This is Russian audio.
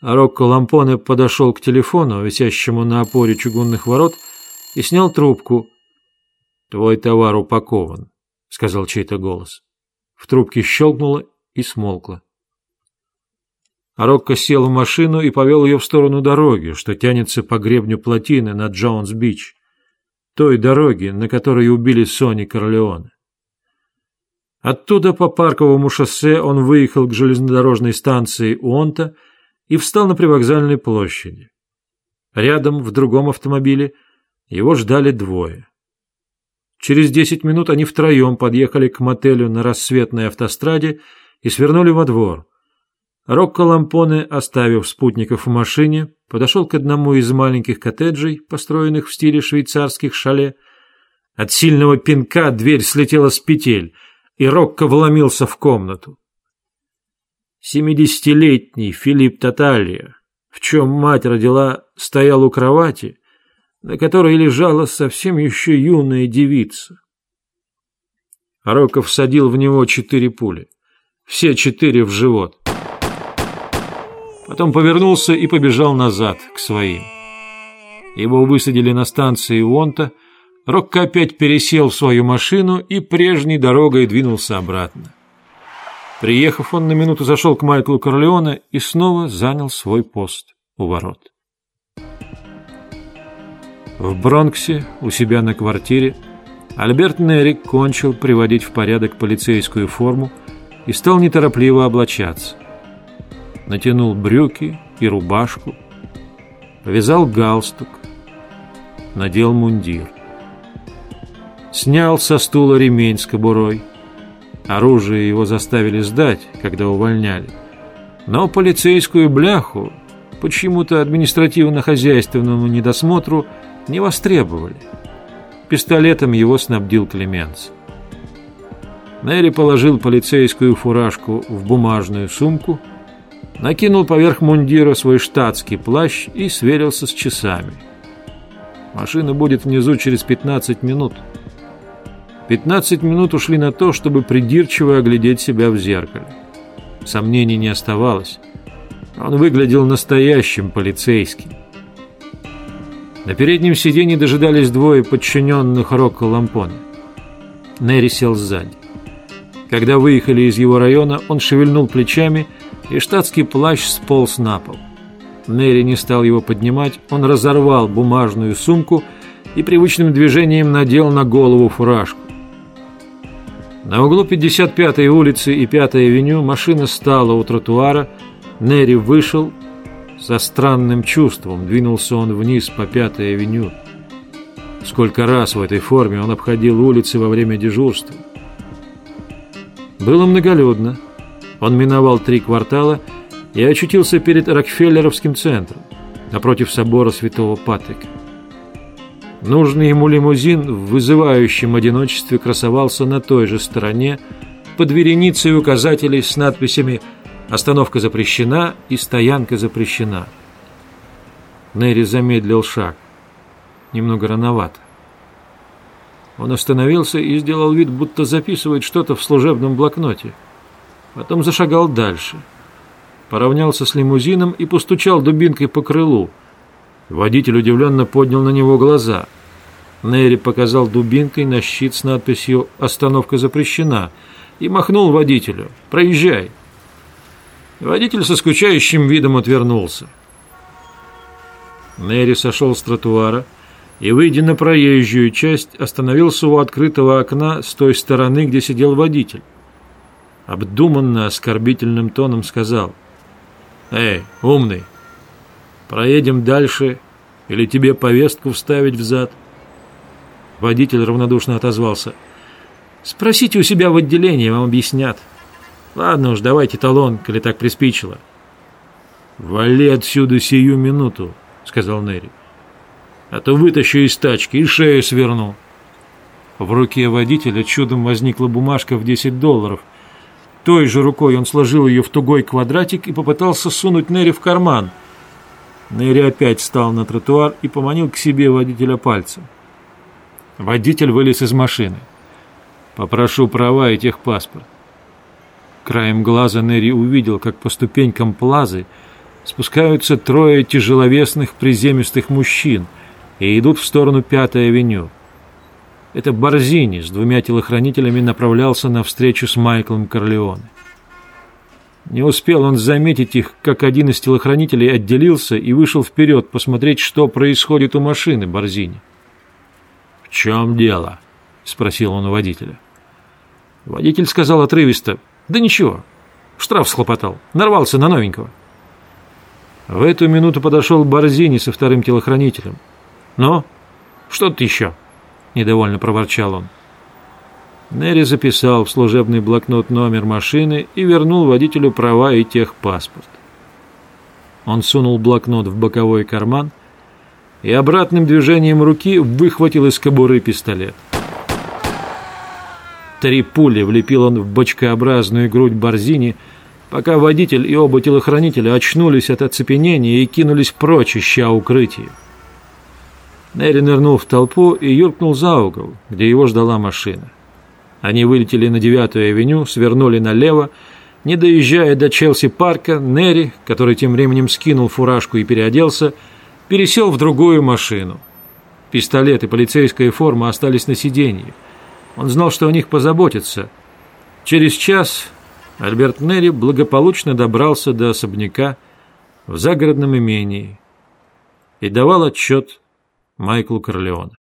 Рокко Лампоне подошел к телефону, висящему на опоре чугунных ворот, и снял трубку. «Твой товар упакован», — сказал чей-то голос. В трубке щелкнуло и смолкло. Рокко сел в машину и повел ее в сторону дороги, что тянется по гребню плотины на Джонс-Бич, той дороги, на которой убили Сони Корлеоне. Оттуда по парковому шоссе он выехал к железнодорожной станции Уонта и встал на привокзальной площади. Рядом, в другом автомобиле, его ждали двое. Через десять минут они втроем подъехали к мотелю на рассветной автостраде и свернули во двор. Рокко Лампоне, оставив спутников в машине, подошел к одному из маленьких коттеджей, построенных в стиле швейцарских шале. От сильного пинка дверь слетела с петель, и Рокко вломился в комнату. Семидесятилетний Филипп Таталья, в чем мать родила, стоял у кровати, на которой лежала совсем еще юная девица. Рокко всадил в него четыре пули, все четыре в живот. Потом повернулся и побежал назад, к своим. Его высадили на станции Уонта, Рокко опять пересел в свою машину и прежней дорогой двинулся обратно. Приехав, он на минуту зашел к Майклу Корлеоне и снова занял свой пост у ворот. В Бронксе, у себя на квартире, Альберт Нерик кончил приводить в порядок полицейскую форму и стал неторопливо облачаться натянул брюки и рубашку, повязал галстук, надел мундир. Снял со стула ремень с кобурой. Оружие его заставили сдать, когда увольняли. Но полицейскую бляху почему-то административно-хозяйственному недосмотру не востребовали. Пистолетом его снабдил Клеменс. Нэри положил полицейскую фуражку в бумажную сумку – накинул поверх мундира свой штатский плащ и сверился с часами. Машина будет внизу через 15 минут. 15 минут ушли на то, чтобы придирчиво оглядеть себя в зеркале. Сомнений не оставалось. Он выглядел настоящим полицейским. На переднем сиденье дожидались двое подчиненных Рокко Лампона. Нерри сел сзади. Когда выехали из его района, он шевельнул плечами и штатский плащ сполз на пол. Нерри не стал его поднимать, он разорвал бумажную сумку и привычным движением надел на голову фуражку. На углу 55-й улицы и 5-й авеню машина стала у тротуара, Нерри вышел, со странным чувством двинулся он вниз по 5-й авеню. Сколько раз в этой форме он обходил улицы во время дежурства. Было многолюдно. Он миновал три квартала и очутился перед Рокфеллеровским центром, напротив собора святого Патрика. Нужный ему лимузин в вызывающем одиночестве красовался на той же стороне, под вереницей указателей с надписями «Остановка запрещена» и «Стоянка запрещена». Нэри замедлил шаг. Немного рановато. Он остановился и сделал вид, будто записывает что-то в служебном блокноте. Потом зашагал дальше. Поравнялся с лимузином и постучал дубинкой по крылу. Водитель удивленно поднял на него глаза. Нерри показал дубинкой на щит с надписью «Остановка запрещена» и махнул водителю «Проезжай». Водитель со скучающим видом отвернулся. Нерри сошел с тротуара и, выйдя на проезжую часть, остановился у открытого окна с той стороны, где сидел водитель обдуманно оскорбительным тоном сказал «Эй, умный, проедем дальше или тебе повестку вставить в зад?» Водитель равнодушно отозвался «Спросите у себя в отделении, вам объяснят. Ладно уж, давайте талон, коли так приспичило». «Вали отсюда сию минуту», — сказал Нерри. «А то вытащу из тачки и шею сверну». В руке водителя чудом возникла бумажка в 10 долларов — той же рукой он сложил ее в тугой квадратик и попытался сунуть Нерри в карман. Нерри опять встал на тротуар и поманил к себе водителя пальцем. Водитель вылез из машины. «Попрошу права и техпаспорт». Краем глаза Нерри увидел, как по ступенькам плазы спускаются трое тяжеловесных приземистых мужчин и идут в сторону Пятой авеню. Это Борзини с двумя телохранителями направлялся на встречу с Майклом Корлеоне. Не успел он заметить их, как один из телохранителей отделился и вышел вперед посмотреть, что происходит у машины Борзини. «В чем дело?» — спросил он у водителя. Водитель сказал отрывисто. «Да ничего, штраф схлопотал, нарвался на новенького». В эту минуту подошел Борзини со вторым телохранителем. «Ну, что тут еще?» — недовольно проворчал он. Нерри записал в служебный блокнот номер машины и вернул водителю права и техпаспорт. Он сунул блокнот в боковой карман и обратным движением руки выхватил из кобуры пистолет. Три пули влепил он в бочкообразную грудь Борзини, пока водитель и оба телохранителя очнулись от оцепенения и кинулись прочь, ища укрытие. Нерри нырнул в толпу и юркнул за угол, где его ждала машина. Они вылетели на девятую авеню, свернули налево. Не доезжая до Челси-парка, Нерри, который тем временем скинул фуражку и переоделся, пересел в другую машину. Пистолет и полицейская форма остались на сиденье. Он знал, что о них позаботятся. Через час Альберт Нерри благополучно добрался до особняка в загородном имении и давал отчет Майклу Корлеоне.